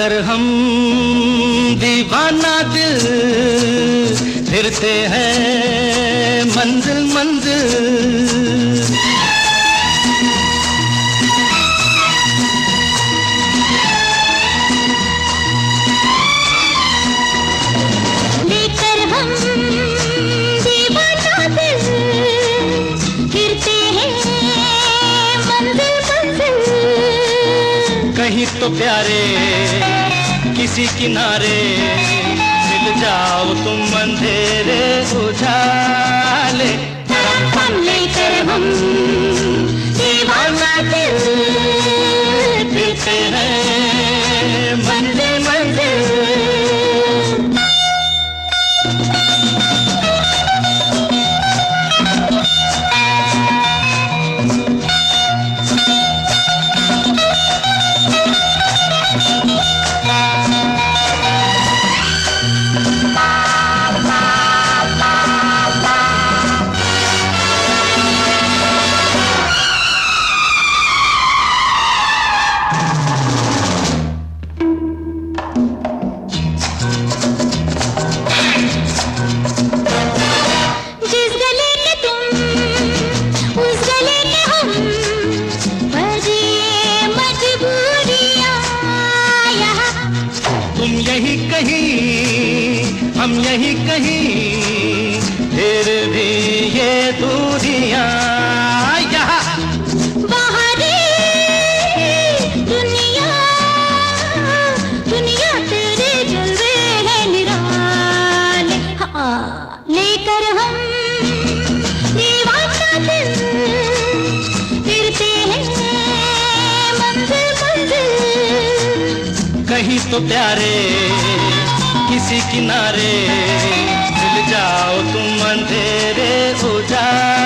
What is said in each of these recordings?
लेकर हम दीवाना दिल। फिरते हैं मंजिल मंजिल। हम दीवाना दिल। फिरते हैं मंजिल मंजिल। कहीं तो प्यारे किसी किनारे मिल जाओ तुम अंधेरे उजाले यही कहीं हम यही कहीं फिर भी ये दूरियाँ मंजिल तो प्यारे किसी किनारे मिल जाओ तुम अंधेरे उजाले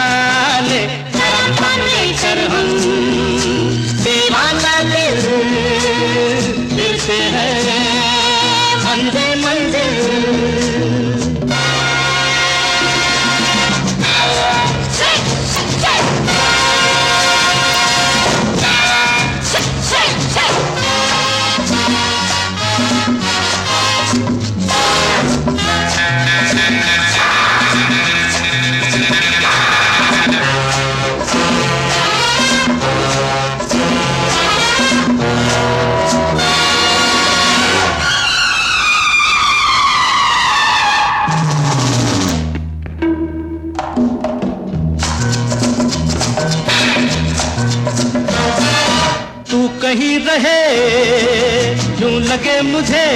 रहे यूँ लगे मुझे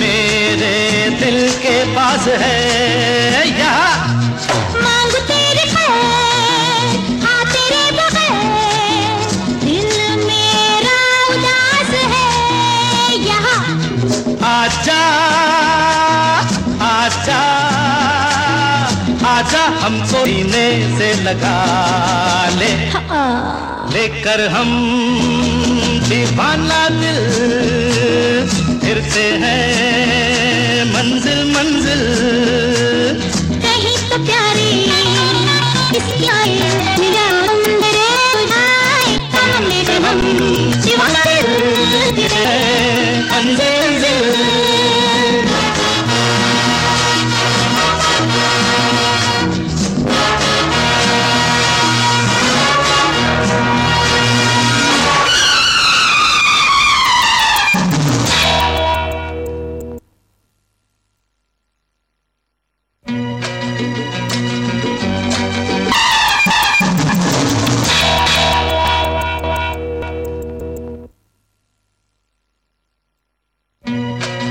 मेरे दिल के पास है। आजा हमको सीने से लगा ले। लेकर हम दीवाना दिल फिर से मंजिल